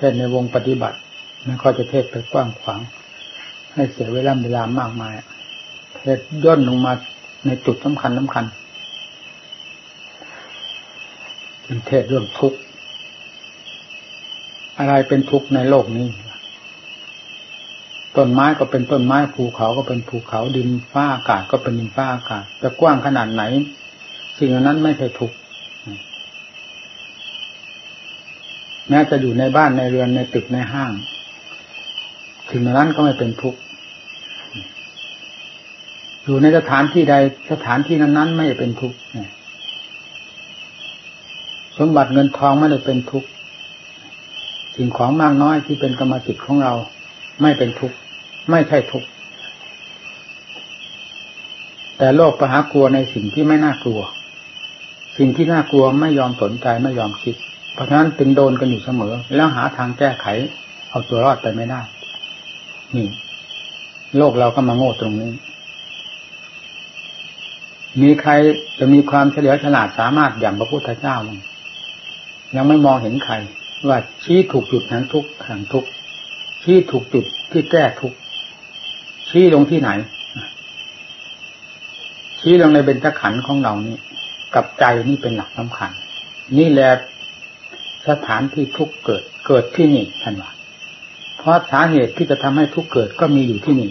เทศในวงปฏิบัติม่ค่อยจะเทศไปกว้างขวาง ให้เสียเวลาเวลามากมายเทศย่นลงมาในจุดสำคัญสำคัญเป็นเทศเรื่องทุกข์อะไรเป็นทุกข์ในโลกนี้ต้นไม้ก็เป็นต้นไม้ภูเขาก็เป็นภูเขาดินฟ้าอากาศก็เป็นดินฟ้าอากาศจะกว้างขนาดไหน สิ่งนั้นไม่ใช่ทุกข์ แม้จะอยู่ในบ้านในเรือนในตึกในห้างสิ่งนั้นก็ไม่เป็นทุกข์อยู่ในสถานที่ใดสถานที่นั้นๆไม่เป็นทุกข์สมบัติเงินทองไม่ได้เป็นทุกข์สิ่งของมากน้อยที่เป็นกรรมสิทธิ์ของเรา ไม่เป็นทุกข์ไม่ใช่ทุกข์แต่โลกประหากลัวในสิ่งที่ไม่น่ากลัว สิ่งที่น่ากลัวไม่ยอมสนใจไม่ยอมคิด ราะฉะนั้นเป็นโดนกันอยู่เสมอ แล้วหาทางแก้ไข เอาตัวรอดไปไม่ได้ นี่ โลกเราก็มาโง่ตรงนี้ มีใครจะมีความเฉลียวฉลาดสามารถอย่างพระพุทธเจ้ามั้งยังไม่มองเห็นใคร ว่าชี้ถูกจุดแห่งทุกแห่งทุกชี้ถูกจุดที่แก้ทุกชี้ลงที่ไหน ชี้ลงในเบญจขันธ์ของเรานี่กับใจนี่เป็นหลักสำคัญ นี่แหละ สถานที่ทุกเกิดเกิดที่นี่ท่านว่าเพราะสาเหตุที่จะทำให้ทุกเกิดก็มีอยู่ที่นี่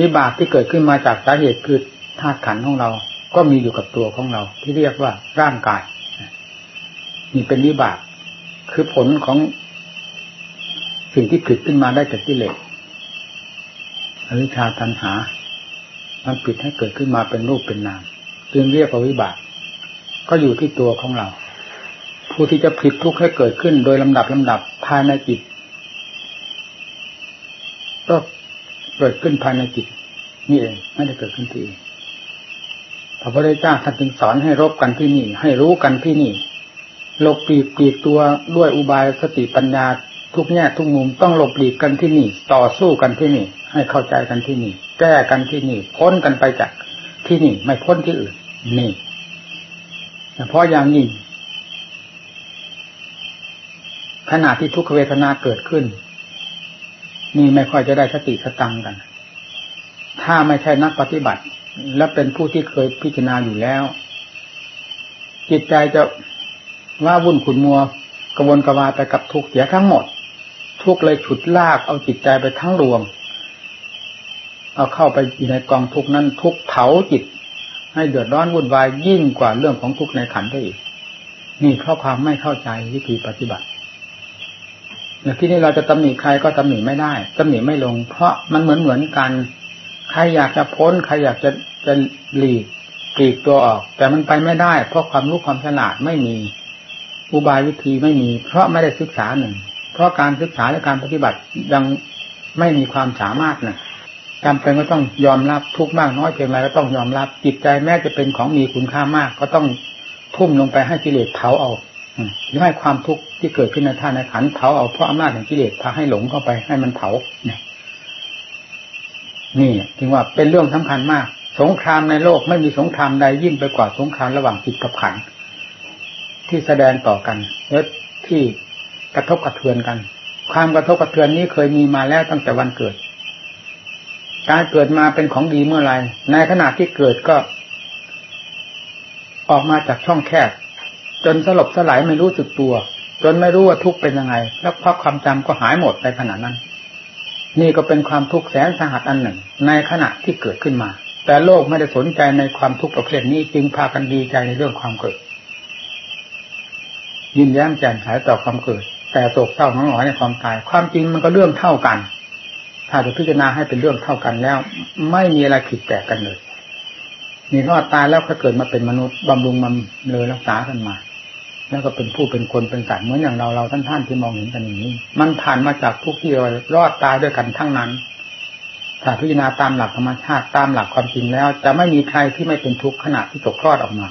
วิบากที่เกิดขึ้นมาจากสาเหตุคือธาตุขันธ์ของเรา ก็มีอยู่กับตัวของเรา ที่เรียกว่าร่างกายนี่เป็นวิบากคือผลของสิ่งที่ผลิตขึ้นมาได้จากกิเลสอวิชชาตัณหา มันปิดให้เกิดขึ้นมาเป็นรูปเป็นนามจึงเรียกว่าวิบาก ก็อยู่ที่ตัวของเรา ผู้ที่จะผลิตทุกข์ให้เกิดขึ้น โดยลำดับลำดับภายในจิต ก็เกิดขึ้นภายในจิต นี่เองไม่ได้เกิดขึ้นที่อื่นพระพุทธเจ้าท่านจึงสอนให้รบกันที่นี่ ให้รู้กันที่นี่หลบปลีกปลีกตัวด้วยอุบายสติปัญญาทุกแง่ทุกมุมต้องหลบหลีกกันที่นี่ ต่อสู้กันที่นี่ ให้เข้าใจกันที่นี่ แก้กันที่นี่ พ้นกันไปจากที่นี่ ไม่พ้นที่อื่น นี่เฉพาะอย่างยิ่ง ขณะที่ทุกขเวทนาเกิดขึ้น นี่ไม่ค่อยจะได้สติสตังกัน ถ้าไม่ใช่นักปฏิบัติ และเป็นผู้ที่เคยพิจารณาอยู่แล้ว จิตใจจะว่าวุ่นขุนมัวกระวนกระวายไปกับทุกเสียทั้งหมด ทุกเลยฉุดลากเอาจิตใจไปทั้งรวม เอาเข้าไปอยู่ในกองทุกนั้น ทุกเผาจิต ให้เดือดร้อนวุ่นวายยิ่งกว่าเรื่องของทุกในขันได้อีกนี่เพราะความไม่เข้าใจวิธีปฏิบัติ แย่ที่นี้เราจะตำหนิใครก็ตำหนิไม่ได้ตำหนิไม่ลง เพราะมันเหมือนเหมือนกัน ใครอยากจะพ้น ใครอยากจะจะหลีกปลีกตัวออก แต่มันไปไม่ได้ เพราะความรู้ความฉลาดไม่มี อุบายวิธีไม่มี เพราะไม่ได้ศึกษาหนึ่ง เพราะการศึกษาและการปฏิบัติยังไม่มีความสามารถนะจำเป็นก็ต้องยอมรับทุกมากน้อยเพียงไรก็ต้องยอมรับจิตใจแม้จะเป็นของมีคุณค่ามาก ก็ต้องทุ่มลงไปให้กิเลสเผาเอา หรือให้ความทุกข์ที่เกิดขึ้นในท่านในขันเผาเอาเพราะอำนาจของกิเลสพาให้หลงเข้าไปให้มันเผาเนี่ยนี่จึงว่าเป็นเรื่องสำคัญมาก สงครามในโลกไม่มีสงครามใดยิ่งไปกว่าสงครามระหว่างจิตกับขันที่แสดงต่อกันและที่กระทบกระเทือนกัน ความกระทบกระเทือนนี้เคยมีมาแล้วตั้งแต่วันเกิด การเกิดมาเป็นของดีเมื่อไรในขณะที่เกิดก็ ออกมาจากช่องแคบ จนสลบสลายไม่รู้สึกตัว จนไม่รู้ว่าทุกข์เป็นยังไง แล้วเพราะความจำก็หายหมดในขณะนั้น นี่ก็เป็นความทุกข์แสนสาหัสอันหนึ่ง ในขณะที่เกิดขึ้นมา แต่โลกไม่ได้สนใจในความทุกข์ประเภทนี้จึงพากันดีใจในเรื่องความเกิด ยิ้มแย้มแจ่มใสต่อความเกิด แต่โศกเศร้าหงอยในความตาย ความจริงมันก็เรื่องเท่ากัน ถ้าจะพิจารณาให้เป็นเรื่องเท่ากันแล้ว ไม่มีอะไรผิดแปลกกันเลยมีรอดตายแล้วก็เกิดมาเป็นมนุษย์บำรุงมันเลยรักษากันมา แล้วก็เป็นผู้เป็นคนเป็นสัตว์เหมือนอย่างเราเราท่านท่านที่มองเห็นกันอย่างนี้ มันผ่านมาจากทุกที่เรารอดตายด้วยกันทั้งนั้นถ้าพิจารณาตามหลักธรรมชาติตามหลักความจริงแล้ว จะไม่มีใครที่ไม่เป็นทุกข์ขณะที่ตกคลอดออกมา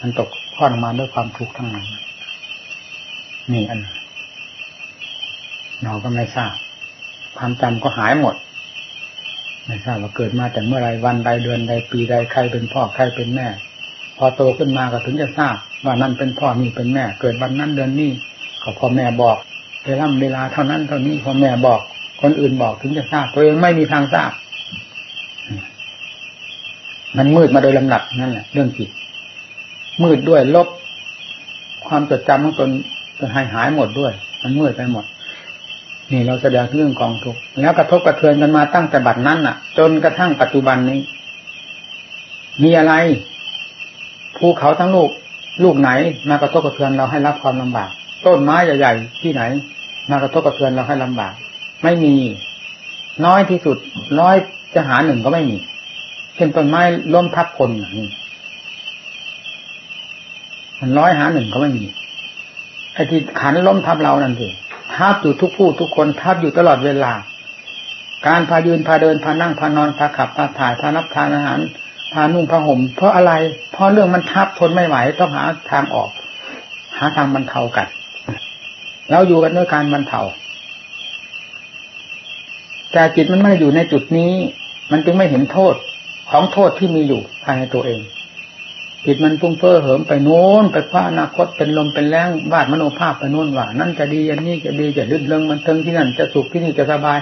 มันตกคลอดออกมาด้วยความทุกข์ทั้งนั้นนี่อันเราก็ไม่ทราบ ความจำก็หายหมดไม่ทราบว่าเกิดมาแต่เมื่อไรวันใดเดือนใดปีใดใครเป็นพ่อใครเป็นแม่ พอโตขึ้นมาก็ถึงจะทราบ ว่านั่นเป็นพ่อนี่เป็นแม่ เกิดวันนั้นเดือนนี้ก็พ่อแม่บอกเวลาเวลาเท่านั้นเท่านี้พ่อแม่บอก คนอื่นบอกถึงจะทราบตัวเองไม่มีทางทราบ มันมืดมาโดยลำดับนั่นแหละเรื่องจิตมืดด้วยลบ ความจดจำของตนจนหายหายหมดด้วย มันมืดไปหมดนี่เราแสดงเรื่องกองทุกข์แล้วกระทบกระเทือนกันมาตั้งแต่บัดนั้นน่ะ จนกระทั่งปัจจุบันนี้ มีอะไรภูเขาทั้งลูก ลูกไหนมากระทบกระเทือนเราให้รับความลำบาก ต้นไม้ใหญ่ๆที่ไหน มากระทบกระเทือนเราให้ลำบาก ไม่มี น้อยที่สุด น้อยจะหาหนึ่งก็ไม่มี เช่นต้นไม้ล้มทับคนอย่างนี้มันร้อยหาหนึ่งก็ไม่มีไอ้ที่ขันล้มทับเรานั่นสิทับอยู่ทุกผู้ทุกคนทับอยู่ตลอดเวลา การพายืนพาเดินพานั่งพานอนพาขับพาถ่ายพานับทานอาหาร พานุ่งผ้าห่มเพราะอะไร เพราะเรื่องมันทับทนไม่ไหวต้องหาทางออก หาทางบรรเทากันเราอยู่กันด้วยการบรรเทาแต่จิตมันไม่ได้อยู่ในจุดนี้ มันจึงไม่เห็นโทษของโทษที่มีอยู่ภายในตัวเองจิตมันฟุ้งเฟ้อเหิมไปโน้นไปคว้าอนาคตเป็นลมเป็นแรงวาดมโนภาพไปโน้นว่านั่นจะดีอันนี้จะดีจะลื่นเริงมันเทิงที่นั่นจะสุขที่นี่จะสบาย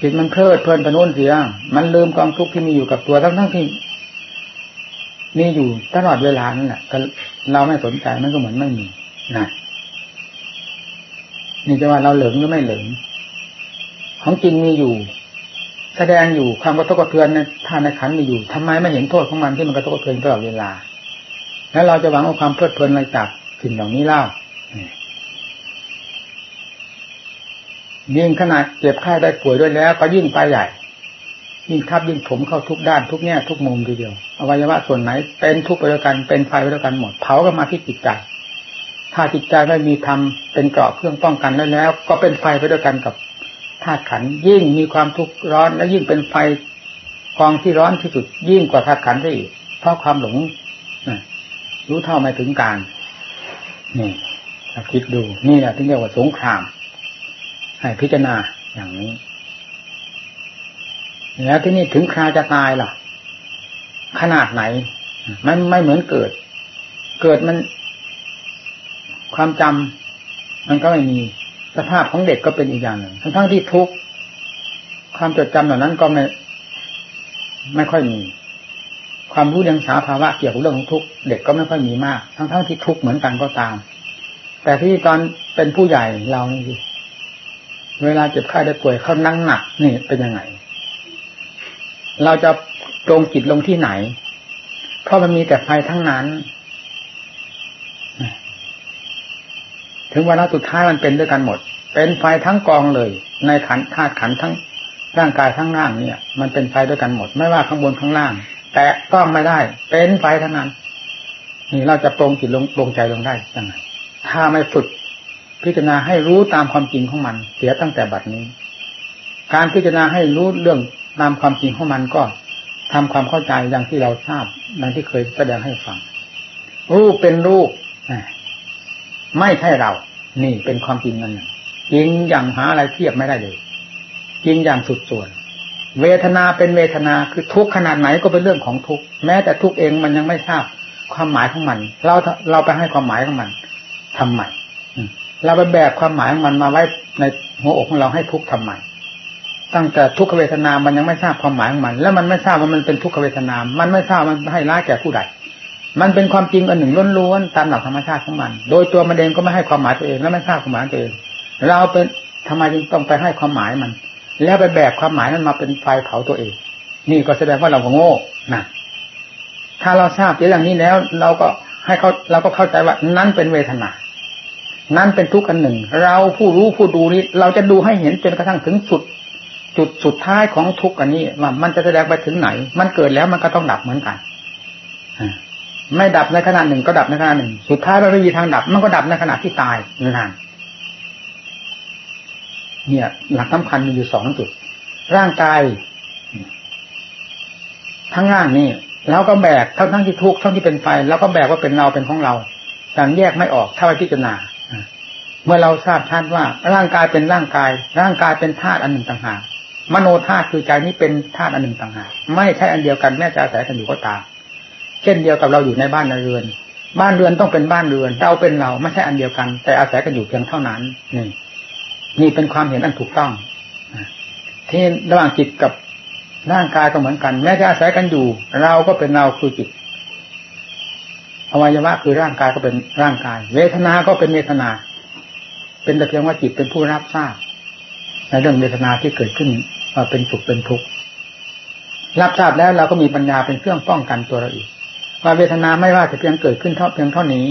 จิตมันเพลิดเพลินไปโน้นเสีย มันลืมความทุกข์ที่มีอยู่กับตัวทั้งทั้งที่ มีอยู่ตลอดเวลานั่นแหละเราไม่สนใจมันก็เหมือนไม่มีนะนี่จะว่าเราเหลิงหรือไม่เหลิงของจริงมีอยู่ แสดงอยู่ความกระทบกระเทือนในท่าในขันมีอยู่ทำไมไม่เห็นโทษของมันที่มันกระทบกระเทือนตลอดเวลา แล้วเราจะหวังเอาความเพลิดเพลินอะไรจากสิ่งเหล่านี้เล่ายิ่งขนาดเจ็บไข้ได้ป่วยด้วยแล้ว ก็ยิ่งไปใหญ่ ยิ่งทับยิ่งผมเข้าทุกด้านทุกแง่ทุกมุมทีเดียวอวัยวะส่วนไหน เป็นทุกไปด้วยกันเป็นไฟไปด้วยกันหมดเผาก็มาที่จิตใจถ้าจิตใจไม่มีธรรมเป็นเกราะเครื่องป้องกันแล้วแล้ว ก็เป็นไฟไปด้วยกันกับธาตุขันยิ่งมีความทุกข์ร้อนและยิ่งเป็นไฟกองที่ร้อนที่สุด ยิ่งกว่าธาตุขันได้อีกเพราะความหลงรู้เท่าไม่ถึงการนี่คิดดูนี่แหละที่เรียกว่าสงคราม ให้พิจารณาอย่างนี้ แล้วที่นี่ถึงคราจะตายล่ะ ขนาดไหน มันไม่เหมือนเกิด เกิดมัน ความจำมันก็ไม่มีสภาพของเด็กก็เป็นอีกอย่างหนึ่งทั้งทั้งที่ทุกความจดจำเหล่านั้นก็ไม่ ไม่ค่อยมี ความรู้ยังสาภาวะเกี่ยวกับเรื่องของทุกเด็กก็ไม่ค่อยมีมาก ทั้งทั้งที่ทุกเหมือนกันก็ตาม แต่ที่ตอนเป็นผู้ใหญ่เรานี่เวลาเจ็บไข้ได้ป่วยเขานั่งหนักนี่เป็นยังไง เราจะตรงจิตลงที่ไหน เพราะมันมีแต่ไฟทั้งนั้น ถึงวันสุดท้ายมันเป็นด้วยกันหมด เป็นไฟทั้งกองเลย ในขันธาตุขันทั้งร่างกายทั้งล่างเนี่ย มันเป็นไฟด้วยกันหมด ไม่ว่าข้างบนข้างล่าง แต่ต้องไม่ได้ เป็นไฟทั้งนั้น นี่เราจะปรงจิตลงปรงใจลงได้ยังไงถ้าไม่ฝึกพิจารณาให้รู้ตามความจริงของมัน เสียตั้งแต่บัดนี้ การพิจารณาให้รู้เรื่อง ตามความจริงของมันก็ทำความเข้าใจอย่างที่เราทราบดังที่เคยแสดงให้ฟัง รูปเป็นรูปไม่ใช่เรา นี่เป็นความจริงนั่นจริงอย่างหาอะไรเทียบไม่ได้เลยจริงอย่างสุดส่วน เวทนาเป็นเวทนาคือทุกขนาดไหนก็เป็นเรื่องของทุกแม้แต่ทุกเองมันยังไม่ทราบความหมายของมัน เราเราไปให้ความหมายของมันทำไมเราไปแบกความหมายของมันมาไว้ในหัวอกของเราให้ทุกทำไม ตั้งแต่ทุกขเวทนา มันยังไม่ทราบความหมายของมัน แล้วมันไม่ทราบว่ามันเป็นทุกขเวทนา มันไม่ทราบมันให้ร้ายแก่ผู้ใด มันเป็นความจริงอันหนึ่งล้วนๆตามหลักธรรมชาติของมัน โดยตัวมันเองก็ไม่ให้ความหมายตัวเองและไม่ทราบความหมายตัวเอง เราเป็นทำไมจึงต้องไปให้ความหมายมัน แล้วไปแบกความหมายนั้นมาเป็นไฟเผาตัวเอง นี่ก็แสดงว่าเราโง่นะถ้าเราทราบเรื่องนี้แล้ว เราก็ให้เขาเราก็เข้าใจว่านั้นเป็นเวทนานั้นเป็นทุกข์อันหนึ่ง เราผู้รู้ผู้ดูนี้ เราจะดูให้เห็นจนกระทั่งถึงสุด จุดสุดท้ายของทุกข์อันนี้ว่ามันจะแสดงไปถึงไหน มันเกิดแล้วมันก็ต้องดับเหมือนกันไม่ดับในขณะหนึ่งก็ดับในขณะหนึ่ง สุดท้ายเราไม่มีทางดับ มันก็ดับในขณะที่ตายนั่นเนี่ย หลักสำคัญมีอยู่สองจุด ร่างกายทั้งร่างนี่เราก็แบกทั้งทั้งที่ทุกข์ทั้งที่เป็นไฟแล้วก็แบกว่าเป็นเราเป็นของเราแต่แยกไม่ออกถ้าไปพิจารณาเมื่อเราทราบชัดว่าร่างกายเป็นร่างกาย ร่างกายเป็นธาตุอันหนึ่งต่างหาก มโนธาตุคือใจนี้เป็นธาตุอันหนึ่งต่างหากไม่ใช่อันเดียวกันแม้จะอาศัยกันอยู่ก็ตามเช่นเดียวกับเราอยู่ในบ้านในเรือน บ้านเรือนต้องเป็นบ้านเรือนเราเป็นเราไม่ใช่อันเดียวกัน แต่อาศัยกันอยู่เพียงเท่านั้นนี่นี่เป็นความเห็นอันถูกต้องที่ระหว่างจิตกับร่างกายก็เหมือนกัน แม้จะอาศัยกันอยู่ เราก็เป็นเราคือจิตอวัยวะคือร่างกายก็เป็นร่างกาย เวทนา ก็เป็นเวทนา เป็นแต่เพียงว่าจิตเป็นผู้รับทราบ ในเรื่องเวทนาที่เกิดขึ้นว่าเป็นสุขเป็นทุกข์รับทราบแล้วเราก็มีปัญญาเป็นเครื่องป้องกันตัวเราอีกว่าเวทนาไม่ว่าจะเพียงเกิดขึ้นเท่าเพียงเท่านี้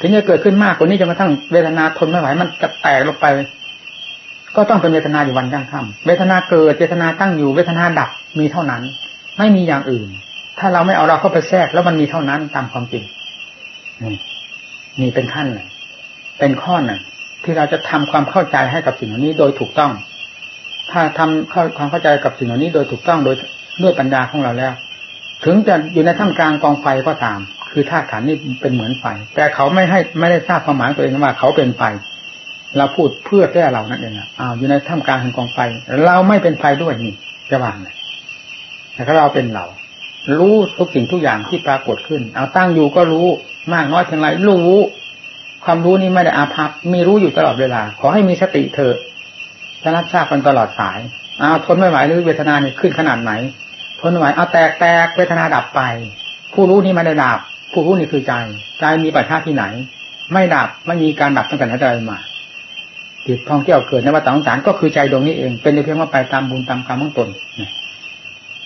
ถึงจะเกิดขึ้นมากกว่านี้จนกระทั่งเวทนาทนไม่ไหวมันจะแตกลงไป ก็ต้องเป็นเวทนาอยู่วันยั่งค่ำเวทนาเกิดเวทนาตั้งอยู่เวทนาดับมีเท่านั้น ไม่มีอย่างอื่น ถ้าเราไม่เอาเราเข้าไปแทรกแล้วมันมีเท่านั้นตามความจริงนี่นี่เป็นขั้นหนึ่งเป็นข้อหนึ่ง ที่เราจะทำความเข้าใจให้กับสิ่งเหล่านี้โดยถูกต้อง ถ้าทำความเข้าใจกับสิ่งเหล่านี้โดยถูกต้องโดยด้วยปัญญาของเราแล้ว ถึงจะอยู่ในท่ามกลางกองไฟก็ตาม คือธาตุขันนี่เป็นเหมือนไฟ แต่เขาไม่ให้ไม่ได้ทราบความหมายตัวเองว่าเขาเป็นไฟเราพูดเพื่อแก้เรานั่นเองอ้าวอยู่ในท่ามกลางแห่งกองไฟ เราไม่เป็นไฟด้วยนี่จะว่างเลยแต่ถ้าเราเป็นเรารู้ทุกสิ่งทุกอย่างที่ปรากฏขึ้น เอาตั้งอยู่ก็รู้มากน้อยเพียงไรรู้ ความรู้นี้ไม่ได้อาภัพมีรู้อยู่ตลอดเวลา ขอให้มีสติเถอะจะรับทราบกันตลอดสายอ้าวทนไม่ไหวหรือเวทนาเนี่ยขึ้นขนาดไหน ทนไม่ไหวเอาแตกแตกเวทนาดับไป ผู้รู้นี้ไม่ได้ดับ ผู้รู้นี่คือใจ ใจมีปัจจัยที่ไหน ไม่ดับไม่มีการดับตั้งแต่ไหนแต่ไรมาจิตท่องเที่ยวเกิดในวัฏสงสารก็คือใจดวงนี้เอง เป็นเพียงว่าไปตามบุญตามกรรมของตน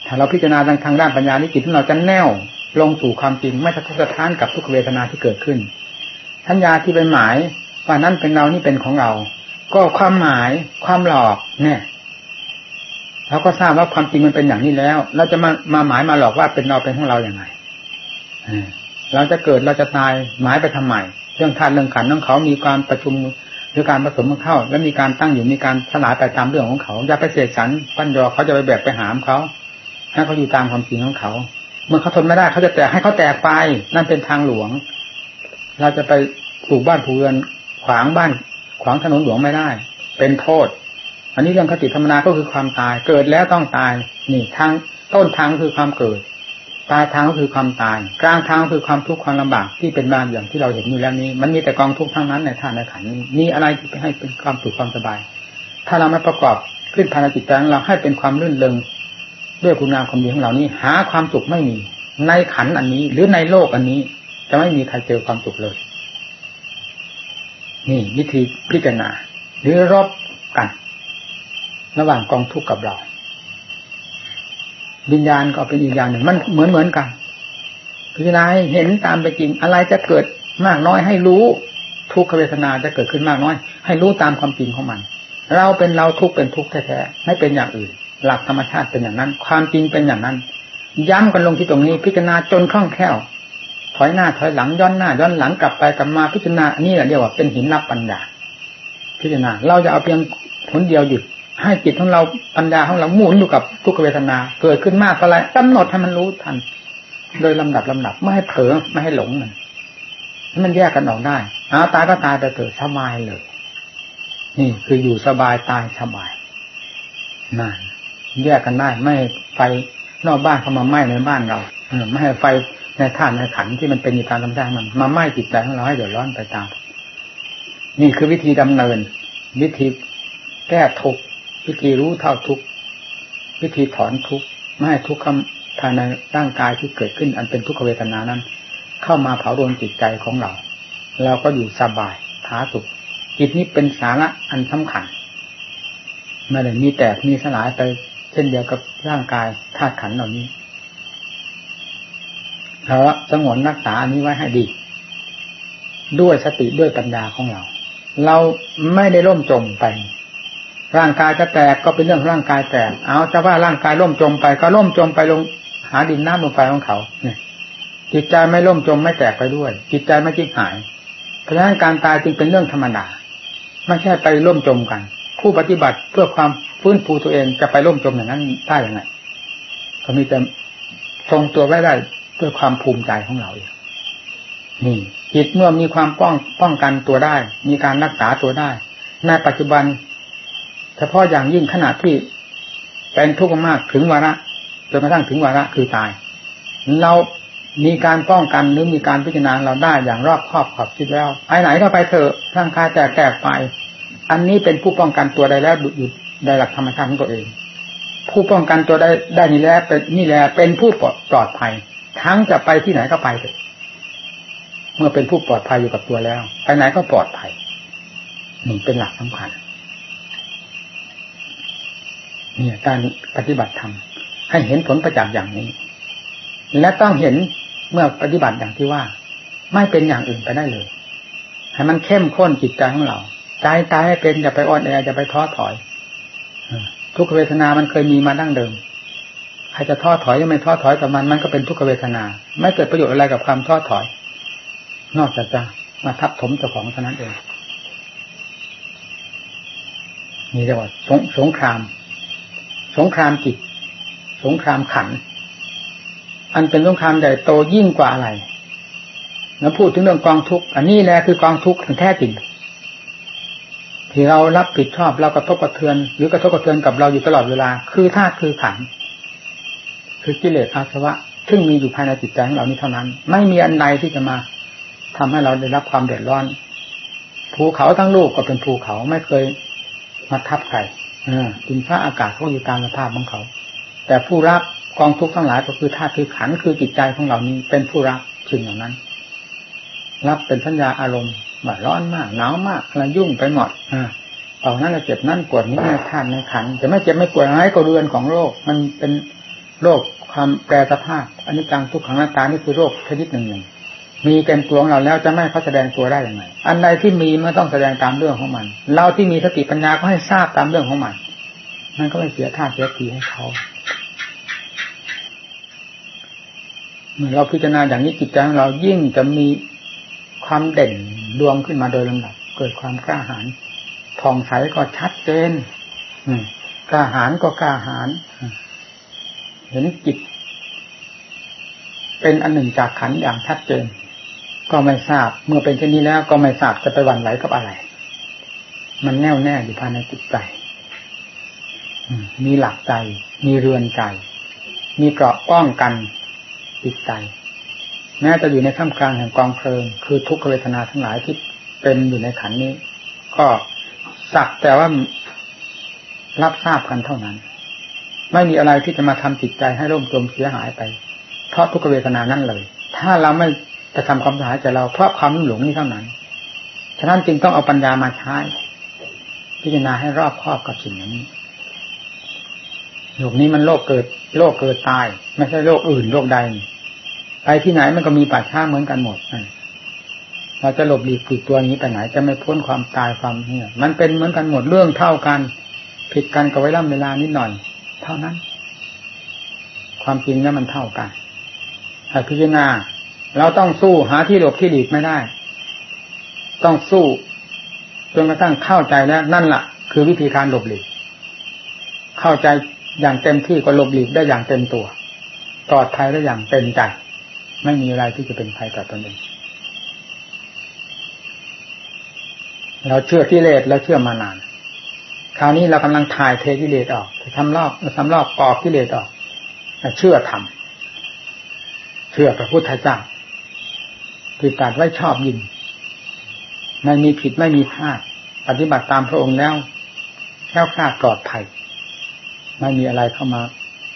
ถ้าเราพิจารณาทางด้านปัญญานี้จิตของเราจะแน่วลงสู่ความจริงไม่สะทกสะท้านกับทุกเวทนาที่เกิดขึ้น ทัญญาที่เป็นหมายว่านั่นเป็นเรานี่เป็นของเรา ก็ความหมายความหลอกเนี่ยเราก็ทราบว่าความจริงมันเป็นอย่างนี้แล้ว เราจะมามาหมายมาหลอกว่าเป็นเราเป็นของเราอย่างไรเราจะเกิดเราจะตายหมายไปทำไมเรื่องธาตุเรื่องขันต้องเขามีการประชุมหรือการผสมกันเข้า แล้วมีการตั้งอยู่มีการสลายไปตามเรื่องของเขาอย่าไปเสกสรรปั้นยอเขาจะไปแบบไปหามเขาให้เขาอยู่ตามความจริงของเขา เมื่อเขาทนไม่ได้เขาจะแตกให้เขาแตกไปนั่นเป็นทางหลวง เราจะไปปลูกบ้านผูเรือนขวางบ้าน ขวางถนนหลวงไม่ได้ เป็นโทษ อันนี้เรื่องคติธรรมนาก็คือความตาย เกิดแล้วต้องตาย นี่ทางต้นทางคือความเกิดปลายทางก็คือความตาย กลางทางคือความทุกข์ความลำบากที่เป็นบางอย่างที่เราเห็นอยู่แล้วนี้ มันมีแต่กองทุกข์ทั้งนั้นในท่านในขันนี้นี่อะไรที่ให้เป็นความสุขความสบาย ถ้าเราไม่ประกอบขึ้นภายในจิตใจของเราให้เป็นความลื่นเลงด้วยคุณงามความดีของเรานี้ หาความสุขไม่มี ในขันอันนี้ หรือในโลกอันนี้ จะไม่มีใครเจอความสุขเลย นี่วิธีพิจารณา หรือรอบกัน ระหว่างกองทุกข์กับเราวิญญาณก็เป็นอีกอย่างหนึ่งมันเหมือนเหมือนกันพิจารณาเห็นตามไปจริง อะไรจะเกิดมากน้อยให้รู้ทุกขเวทนาจะเกิดขึ้นมากน้อย ให้รู้ตามความจริงของมัน เราเป็นเราทุกเป็นทุกแท้ๆไม่เป็นอย่างอื่น หลักธรรมชาติเป็นอย่างนั้น ความจริงเป็นอย่างนั้น ย้ำกันลงที่ตรงนี้ พิจารณาจนคล่องแคล่ว อยหน้าถอยหลังย้อนหน้าย้อนหลังกลับไปกลับมาพิจารณาอันนี้แหละเรียกว่าเป็นหินรับปัญญาพิจารณา เราจะเอาเพียงผลเดียวหยุดให้จิตของเราปัญญาของเราหมุนอยู่กับทุกเวทนา เกิดขึ้นมากเท่าไรกำหนดให้มันรู้ทัน โดยลำดับลำดับไม่ให้เผลอไม่ให้หลงมันให้มันแยกกันออกได้อาตายก็ตายไปเถิดสบายเลย นี่คืออยู่สบายตายสบายนั่นแยกกันได้ไม่ให้ไฟนอกบ้านเข้ามาไหม้ในบ้านเราไม่ให้ไฟ ในท่านในขันที่มันเป็นอยู่ตามธรรมชาติมัน มาไหม้จิตใจของเราให้เดือดร้อนไปตาม นี่คือวิธีดำเนิน วิธีแก้ทุกวิธีรู้เท่าทุกวิธีถอนทุกไม่ให้ทุกข์ภายในร่างกายที่เกิดขึ้นอันเป็นทุกขเวทนานั้น เข้ามาเผารนจิตใจของเรา เราก็อยู่สบายผาสุขจิตนี้เป็นสาระอันสำคัญไม่ได้มีแตกมีสลายไปเช่นเดียวกับร่างกายธาตุขันเหล่านี้ เราสงวนรักษาอันนี้ไว้ให้ดี ด้วยสติด้วยปัญญาของเรา เราไม่ได้ล่มจมไป ร่างกายจะแตกก็เป็นเรื่องร่างกายแตก เอาจะว่าร่างกายล่มจมไป ก็ล่มจมไปลง หาดินน้ำลงไปของเขาเนี่ยจิตใจไม่ล่มจมไม่แตกไปด้วย จิตใจไม่จิตหาย เพราะฉะนั้นการตายจึงเป็นเรื่องธรรมดาไม่ใช่ไปล่มจมกัน ผู้ปฏิบัติเพื่อความฟื้นฟูตัวเองจะไปล่มจมอย่างนั้นได้ยังไงเขามีแต่ทรงตัวไว้ได้ ด้วยความภูมิใจของเราเองนี่จิตเมื่อมีความป้องป้องกันตัวได้ มีการรักษาตัวได้ ในปัจจุบัน เฉพาะอย่างยิ่งขนาดที่เป็นทุกข์มากถึงวาระจนกระทั่งถึงวาระคือตาย เรามีการป้องกันหรือมีการพิจารณาเราได้อย่างรอบครอบขอบคิดแล้วไปไหนก็ไปเถอะร่างกายแตกแตกไป อันนี้เป็นผู้ป้องกันตัวได้แล้วอยู่ในหลักธรรมชาติของตัวเอง ผู้ป้องกันตัวได้ได้นี่แล้วเป็นนี่แหละเป็นผู้ปลอดภัย ทั้งจะไปที่ไหนก็ไปเถอะเมื่อเป็นผู้ปลอดภัยอยู่กับตัวแล้ว ไปไหนก็ปลอดภัยนี่เป็นหลักสำคัญเนี่ยการปฏิบัติธรรมให้เห็นผลประจักษ์อย่างนี้ และต้องเห็นเมื่อปฏิบัติอย่างที่ว่า ไม่เป็นอย่างอื่นไปได้เลย ให้มันเข้มข้นจิตใจของเราใจตายให้เป็นอย่าไปอ่อนแออย่าไปท้อถอย ทุกเวทนามันเคยมีมาดั้งเดิม รจะท้อถอยยังไม่ท้อถอยกับมันมันก็เป็นทุกขเวทนา ไม่เกิดประโยชน์อะไรกับความท้อถอย นอกจากจะมาทับถมเจ้าของเท่านั้นเองนี่เรียกว่าสงสงคราม สงครามจิต สงครามขัน อันเป็นสงครามใหญ่โตยิ่งกว่าอะไร แล้วพูดถึงเรื่องกองทุกข์อันนี้แหละคือกองทุกข์แท้จริง ที่เรารับผิดชอบเรากระทบกระเทือน หรือกระทบกระเทือนกับเราอยู่ตลอดเวลา คือธาตุคือขัน คือกิเลสอาสวะ ซึ่งมีอยู่ภายในจิตใจของเรานี้เท่านั้น ไม่มีอันใดที่จะมาทำให้เราได้รับความเดือดร้อน ภูเขาทั้งลูกก็เป็นภูเขาไม่เคยมาทับใครดินฟ้าอากาศเขาอยู่ตามสภาพของเขา แต่ผู้รับกองทุกข์ทั้งหลายก็คือธาตุคือขันคือจิตใจของเรานี้เป็นผู้รับสิ่งเหล่านั้น รับเป็นสัญญาอารมณ์ว่าร้อนมากหนาวมากอะไรยุ่งไปหมดอ่าเอานั้นเจ็บนั่นปวดนี้ในธาตุในขันจะไม่เจ็บไม่ปวดอะไรก็เรือนของโรคมันเป็น โรคความแปรสภาพอันนี้จังทุกขังหน้าตานี่คือโรคชนิดหนึ่งหนึ่งมีเต็มตัวของเราแล้วจะไม่เขาแสดงตัวได้อย่างไรอันใดที่มีมันต้องแสดงตามเรื่องของมัน เราที่มีสติปัญญาก็ให้ทราบตามเรื่องของมัน มันก็ไม่เสียท่าเสียทีให้เขาเมื่อเราพิจารณาอย่างนี้จิตใจของเรายิ่งจะมีความเด่นดวงขึ้นมาโดยลำดับเกิดความกล้าหาญผ่องใสก็ชัดเจนกล้าหาญก็กล้าหาญ เห็นจิต เป็นอันหนึ่งจากขันอย่างชัดเจน ก็ไม่ทราบเมื่อเป็นเช่นนี้แล้วก็ไม่ทราบจะไปหวั่นไหวกับอะไร มันแน่วแน่อยู่ภายในจิตใจมีหลักใจ มีเรือนใจ มีเกราะป้องกันจิตใจแม้จะอยู่ในท่ามกลางแห่งกองเพลิง คือทุกขเวทนาทั้งหลายที่เป็นอยู่ในขันนี้ ก็สักแต่ว่ารับทราบกันเท่านั้น ไม่มีอะไรที่จะมาทำจิตใจให้ร่มจมเสียหายไป เพราะทุกขเวทนานั้นเลย ถ้าเราไม่จะทำความสะอาดใจเราเพราะความหลงนี้เท่านั้น ฉะนั้นจึงต้องเอาปัญญามาใช้ พิจารณาให้รอบครอบกับสิ่งนี้โลกนี้มันโลกเกิด โลกเกิดตาย ไม่ใช่โลกอื่นโลกใด ไปที่ไหนมันก็มีป่าช้าเหมือนกันหมดเราจะหลบหลีกผิดตัวนี้ไปไหนจะไม่พ้นความตายความเนี่ยมันเป็นเหมือนกันหมดเรื่องเท่ากัน ผิดกันกับเวลาเวลานิดหน่อย เท่านั้น ความจริงนั้นมันเท่ากันให้พิจารณา เราต้องสู้หาที่หลบที่หลีกไม่ได้ ต้องสู้จนกระทั่งเข้าใจแล้วนั่นแหละคือวิธีการหลบหลีก เข้าใจอย่างเต็มที่ก็หลบหลีกได้อย่างเต็มตัวปลอดภัยได้อย่างเต็มใจไม่มีอะไรที่จะเป็นภัยต่อตนเองเราเชื่อที่เลสแล้วเชื่อมานาน คราวนี้เรากำลังถ่ายเทกิเลสออกทำรอบทำรอบปอกกิเลสออกเชื่อทำเชื่อพระพุทธเจ้าที่ตัดไว้ชอบยินไม่มีผิดไม่มีพลาดปฏิบัติตามพระองค์แล้วแค่คลาดปลอดภัยไม่มีอะไรเข้ามา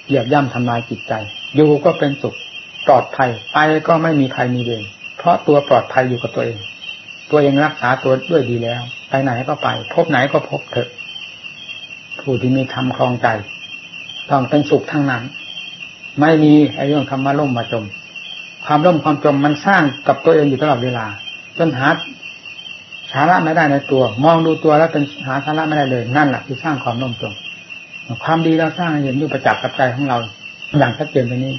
เหยียบย่ำทำลายจิตใจ อยู่ก็เป็นสุขปลอดภัยไปก็ไม่มีใครมีเวรเพราะตัวปลอดภัยอยู่กับตัวเอง ตัวเองรักษาตัวด้วยดีแล้ว ไปไหนก็ไป พบไหนก็พบเถอะ ผู้ที่มีธรรมคลองใจ ต้องเป็นสุขทั้งนั้น ไม่มีไอ้เรื่องคำมาล่มมาจม ความร่มความจมมันสร้างกับตัวเองอยู่ตลอดเวลา จนหาสาระไม่ได้ในตัว มองดูตัวแล้วเป็นหาสาระไม่ได้เลยนั่นแหละคือสร้างความร่มจม ความดีเราสร้างเห็นอยู่ประจักษ์กับใจของเราอย่างชัดเจนไปนี้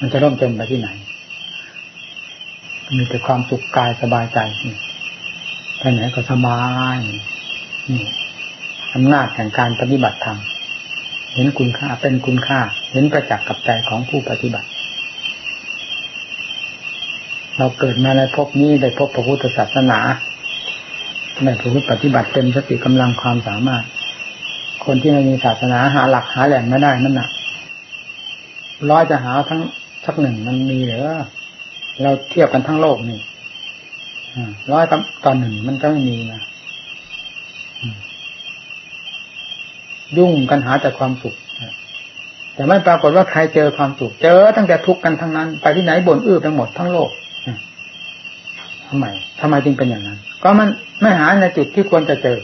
มันจะร่มจมไปที่ไหน มีแต่ความสุขกายสบายใจไปไหนก็สบายนี่ อำนาจแห่งการปฏิบัติธรรมเห็นคุณค่าเป็นคุณค่า เห็นประจักษ์กับใจของผู้ปฏิบัติ เราเกิดมาในภพนี้ได้พบพระพุทธศาสนาในพระพุทธปฏิบัติเต็มสติกำลังความสามารถ คนที่ไม่มีศาสนาหาหลักหาแหล่งไม่ได้นั่นน่ะร้อยจะหาทั้งสักหนึ่งมันมีเหรือเราเทียบกันทั้งโลกนี่ร้อยต่อหนึ่งมันก็ไม่มีนะ ยุ่งกันหาแต่ความสุขแต่ไม่ปรากฏว่าใครเจอความสุข เจอตั้งแต่ทุกข์กันทั้งนั้น ไปที่ไหนบ่นอื้อไปหมดทั้งโลกทำไมทำไมจึงเป็นอย่างนั้น ก็มันไม่หาในจุดที่ควรจะเจอ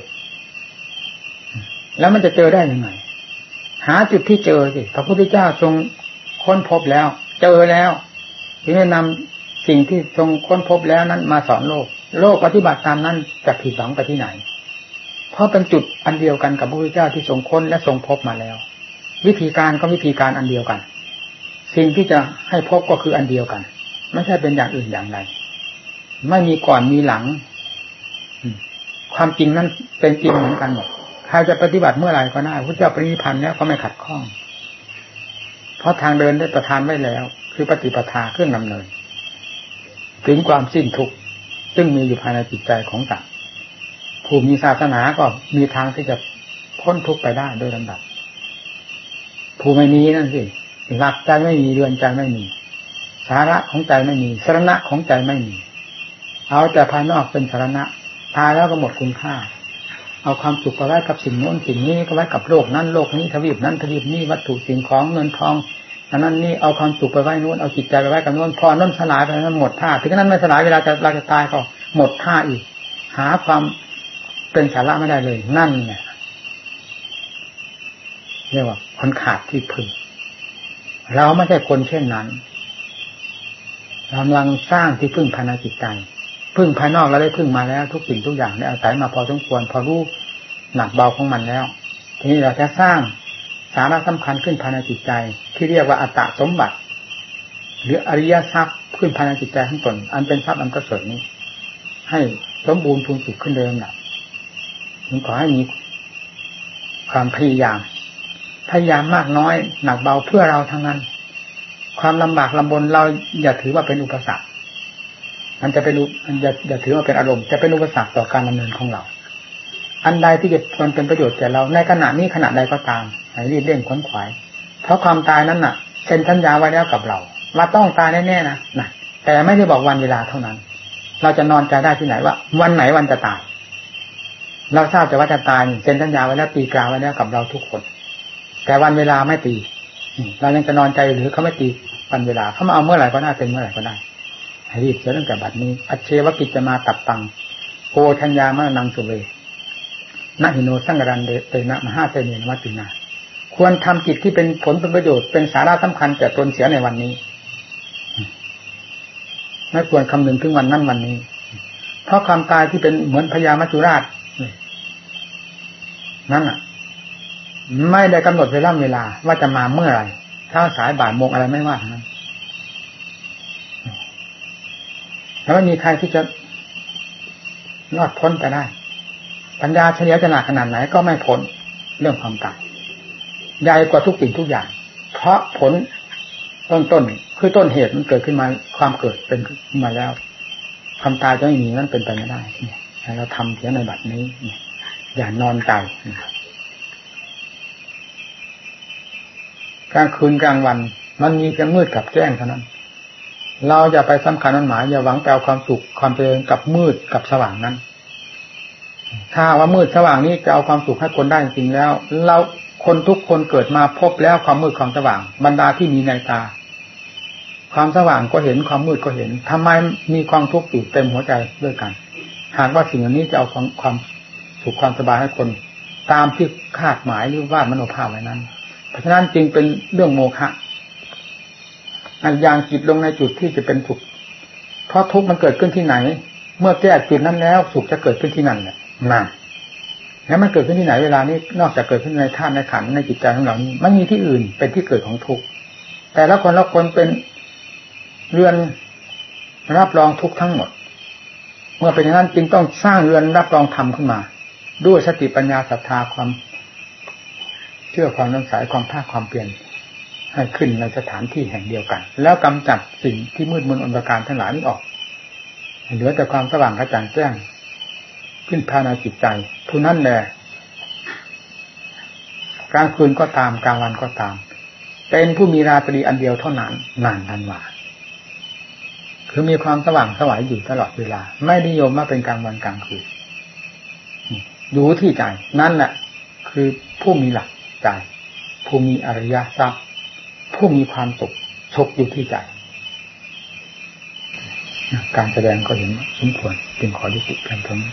แล้วมันจะเจอได้ยังไง หาจุดที่เจอสิพระพุทธเจ้าทรงค้นพบแล้ว เจอแล้วที่ได้นำสิ่งที่ทรงค้นพบแล้วนั้นมาสอนโลก โลกปฏิบัติตามนั้นจะผิดหวังไปที่ไหน เพราะเป็นจุดอันเดียวกันกับพระพุทธเจ้าที่ทรงค้นและทรงพบมาแล้ว วิธีการก็วิธีการอันเดียวกัน สิ่งที่จะให้พบก็คืออันเดียวกัน ไม่ใช่เป็นอย่างอื่นอย่างใดไม่มีก่อนมีหลังความจริงนั้นเป็นจริงเหมือนกันหมดใครจะปฏิบัติเมื่อไหร่ก็ได้พระเจ้าปริพันธ์แล้วก็ไม่ขัดข้อง เพราะทางเดินได้ประทานไว้แล้ว คือปฏิปทาเครื่องนำเนิน ถึงความสิ้นทุกข์ซึ่งมีอยู่ภายในจิตใจของสัตว ผู้มีศาสนาก็มีทางที่จะพ้นทุกข์ไปได้โดยลำดับผู้ไม่มีนั่นสิหลักใจไม่มีเรือนใจไม่มี สาระของใจไม่มีสาระของใจไม่มี เอาแต่ภายนอกเป็นสาระตายแล้วก็หมดคุณค่า เอาความสุขไปไว้กับสิ่งโน้นสิ่งนี้ก็ไว้กับโลกนั้นโลกนี้ทวีปนั้นทวีปนี้วัตถุสิ่งของเงินทองอันนั้นนี่เอาความสุขไปไว้นู้นเอาจิตใจไปไว้กับนู้นพอนั้นสลายไปนั้นหมดท่าถึงนั้นไม่สลายเวลาจะเราจะตายก็หมดท่าอีก หาความ เป็นสาระไม่ได้เลย นั่นเนี่ยเรียกว่าคนขาดที่พึ่งเราไม่ใช่คนเช่นนั้นกำลังสร้างที่พึ่งภายในจิตใจพึ่งภายนอกเราได้พึ่งมาแล้ว ทุกสิ่งทุกอย่างได้อาศัยมาพอสมควรพอรู้หนักเบาของมันแล้ว ทีนี้เราจะสร้างสาระสำคัญขึ้นภายในจิตใจ ที่เรียกว่าอัตตสมบัติ หรืออริยทรัพย์ขึ้นภายในจิตใจทั้งตนอันเป็นทรัพย์อันประเสริฐนี้ ให้สมบูรณ์พูนสุขขึ้นเดิมนะ ผมขอให้มีความพยายาม พยายามมากน้อย หนักเบาเพื่อเราทั้งนั้น ความลำบากลำบนเราอย่าถือว่าเป็นอุปสรรค มันจะเป็นมันจะจะถือว่าเป็นอารมณ์จะเป็นอุปสรรคต่อการดำเนินของเรา อันใดที่จะมันเป็นประโยชน์แก่เราในขณะนี้ขณะใดก็ตามให้รีบเร่งค้นขวาย เพราะความตายนั้นน่ะเซ็นสัญญาไว้แล้วกับเราว่าต้องตายแน่ๆนะนะแต่ไม่ได้บอกวันเวลาเท่านั้น เราจะนอนใจได้ที่ไหนว่า วันไหนวันจะตาย เราทราบแต่ว่าจะตายเซ็นสัญญาไว้แล้วตีกลาไว้แล้วกับเราทุกคน แต่วันเวลาไม่ตีเรายังจะนอนใจหรือเขาไม่ตีวันเวลาเขามาเอาเมื่อไหร่ก็ได้เป็นเมื่อไหร่ก็ได้รีบเสียตั้งแต่บัดนี้ อัจเชวกิจจะมาตับตังโกชัญญามานังสุเวนะหิโนสังกรันเตนะมหาเตเนนวัตินาควรทำกิจที่เป็นผลเป็นประโยชน์เป็นสาระสำคัญแก่ตนเสียในวันนี้ไม่ควรคำนึงถึงวันนั้นวันนี้ เพราะความตายที่เป็นเหมือนพญามัจจุราช นั่นอะ ไม่ได้กำหนดเวลาเวลา ว่าจะมาเมื่อไหร่เช้าสายบ่ายโมงอะไรไม่ว่าทั้งนั้นแล้วไม่มีใครที่จะรอดพ้นไปได้ ปัญญาเฉลียวฉลาดขนาดไหนก็ไม่พ้นเรื่องความตายใหญ่กว่าทุกสิ่งทุกอย่าง เพราะผลต้นต้นคือต้นเหตุมันเกิดขึ้นมาความเกิดเป็นมาแล้ว ความตายจะไม่มีนั่นเป็นไปไม่ได้เนี่ยเราทำเสียในบัดนี้ อย่านอนใจกลางคืนกลางวัน มันมีเพียงมืดกับแจ้งเท่านั้น เราอย่าไปสำคัญนั้นหมายอย่าหวังแปลความสุขความเจริญกับมืดกับสว่างนั้น ถ้าว่ามืดสว่างนี้จะเอาความสุขให้คนได้จริงแล้ว เราคนทุกคนเกิดมาพบแล้วความมืดความสว่าง บรรดาที่มีในตา ความสว่างก็เห็นความมืดก็เห็นทำไมมีความทุกข์อยู่เต็มหัวใจด้วยกัน หากว่าสิ่งนี้จะเอาความความ สุขความสบายให้คน ตามที่คาดหมายหรือวาดมโนภาพไว้นั้น เพราะฉะนั้นจึงเป็นเรื่องโมฆะอันยางจิตลงในจุดที่จะเป็นสุข เพราะทุกข์มันเกิดขึ้นที่ไหน เมื่อแก้จุดนั้นแล้ว สุขจะเกิดขึ้นที่นั่นแหละนั่นแล้วมันเกิดขึ้นที่ไหนเวลานี้นอกจากเกิดขึ้นในธาตุในขันในจิตใจของเรานี้ไม่มีที่อื่นเป็นที่เกิดของทุกข์แต่ละคนละคนเป็นเรือนรับรองทุกข์ทั้งหมด เมื่อเป็นอย่างนั้นจึงต้องสร้างเรือนรับรองธรรมขึ้นมา ด้วยสติปัญญาศรัทธาความ เชื่อความน้ำสายความภาคความเปลี่ยนให้ขึ้นในสถานที่แห่งเดียวกัน แล้วกำจัดสิ่งที่มืดมนอนตรการทั้งหลายนี้ออกเหลือแต่ความสว่างกระจ่างแจ้ง ขึ้นภายในจิตใจทุนั้นแหละกลางคืนก็ตามกลางวันก็ตาม เป็นผู้มีราตรีอันเดียวเท่านั้นนานทันวาคือมีความสว่างสวายอยู่ตลอดเวลา ไม่นิยมมาเป็นกลางวันกลางคืน อยู่ที่ใจ นั่นแหละคือผู้มีหลักใจ ผู้มีอริยทรัพย์ ผู้มีความสุขชกอยู่ที่ใจ การแสดงก็เห็นสมควรจึงขอยุติการทั้งนี้